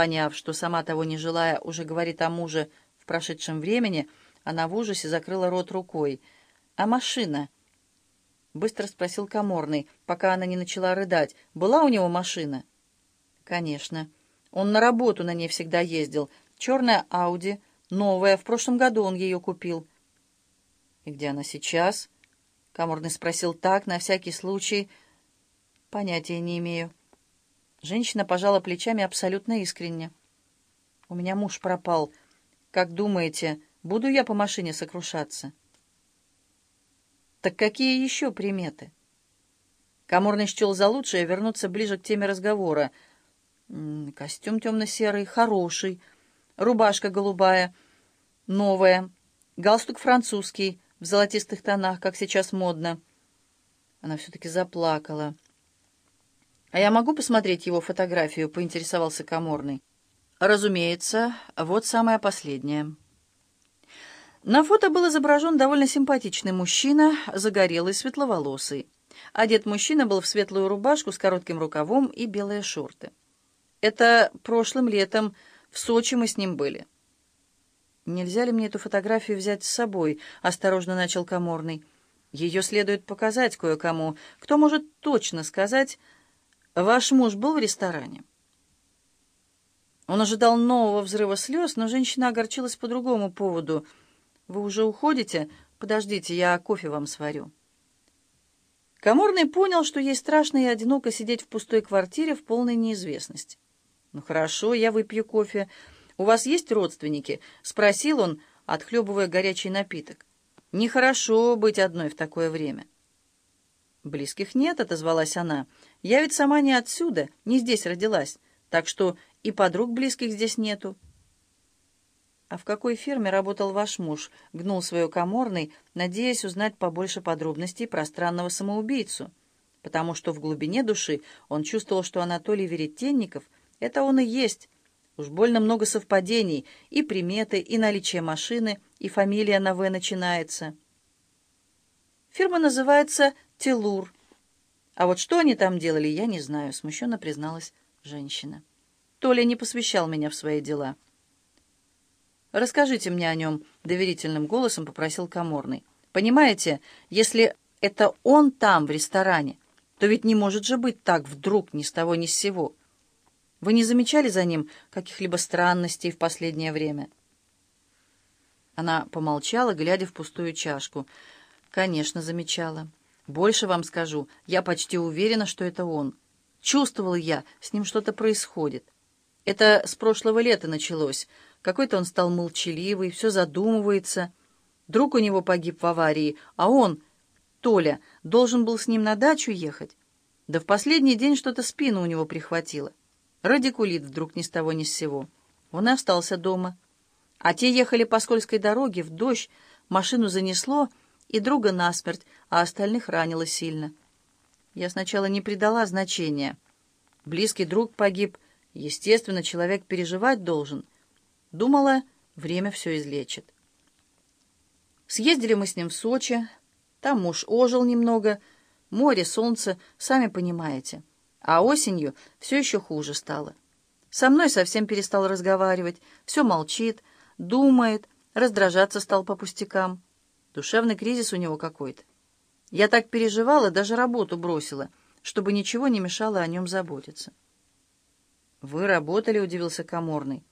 Поняв, что сама того не желая уже говорит о муже в прошедшем времени, она в ужасе закрыла рот рукой. «А машина?» — быстро спросил Каморный, пока она не начала рыдать. «Была у него машина?» «Конечно. Он на работу на ней всегда ездил. Черная Ауди, новая, в прошлом году он ее купил». «И где она сейчас?» — Каморный спросил так, на всякий случай. «Понятия не имею». Женщина пожала плечами абсолютно искренне. «У меня муж пропал. Как думаете, буду я по машине сокрушаться?» «Так какие еще приметы?» Каморный счел за лучшее вернуться ближе к теме разговора. «Костюм темно-серый, хороший, рубашка голубая, новая, галстук французский, в золотистых тонах, как сейчас модно». Она все-таки заплакала. «А я могу посмотреть его фотографию?» — поинтересовался Каморный. «Разумеется. Вот самое последнее». На фото был изображен довольно симпатичный мужчина, загорелый, светловолосый. Одет мужчина был в светлую рубашку с коротким рукавом и белые шорты. Это прошлым летом в Сочи мы с ним были. «Нельзя ли мне эту фотографию взять с собой?» — осторожно начал Каморный. «Ее следует показать кое-кому. Кто может точно сказать, Ваш муж был в ресторане?» Он ожидал нового взрыва слез, но женщина огорчилась по другому поводу. «Вы уже уходите? Подождите, я кофе вам сварю». Каморный понял, что ей страшно и одиноко сидеть в пустой квартире в полной неизвестности. «Ну хорошо, я выпью кофе. У вас есть родственники?» — спросил он, отхлебывая горячий напиток. «Нехорошо быть одной в такое время». «Близких нет», — отозвалась она. «Я ведь сама не отсюда, не здесь родилась, так что и подруг близких здесь нету». «А в какой фирме работал ваш муж?» — гнул свою коморной, надеясь узнать побольше подробностей про странного самоубийцу, потому что в глубине души он чувствовал, что Анатолий Веретенников — это он и есть. Уж больно много совпадений, и приметы, и наличие машины, и фамилия на «В» начинается. Фирма называется Телур. А вот что они там делали, я не знаю, смущенно призналась женщина. Толя не посвящал меня в свои дела. «Расскажите мне о нем», — доверительным голосом попросил Каморный. «Понимаете, если это он там, в ресторане, то ведь не может же быть так вдруг ни с того ни с сего. Вы не замечали за ним каких-либо странностей в последнее время?» Она помолчала, глядя в пустую чашку. «Конечно, замечала». Больше вам скажу, я почти уверена, что это он. Чувствовал я, с ним что-то происходит. Это с прошлого лета началось. Какой-то он стал молчаливый, все задумывается. Друг у него погиб в аварии, а он, Толя, должен был с ним на дачу ехать. Да в последний день что-то спину у него прихватило. Радикулит вдруг ни с того ни с сего. Он и остался дома. А те ехали по скользкой дороге, в дождь, машину занесло, и друга насмерть, а остальных ранило сильно. Я сначала не придала значения. Близкий друг погиб. Естественно, человек переживать должен. Думала, время все излечит. Съездили мы с ним в Сочи. Там муж ожил немного. Море, солнце, сами понимаете. А осенью все еще хуже стало. Со мной совсем перестал разговаривать, все молчит, думает, раздражаться стал по пустякам. Душевный кризис у него какой-то. Я так переживала, даже работу бросила, чтобы ничего не мешало о нем заботиться. «Вы работали?» — удивился Каморный.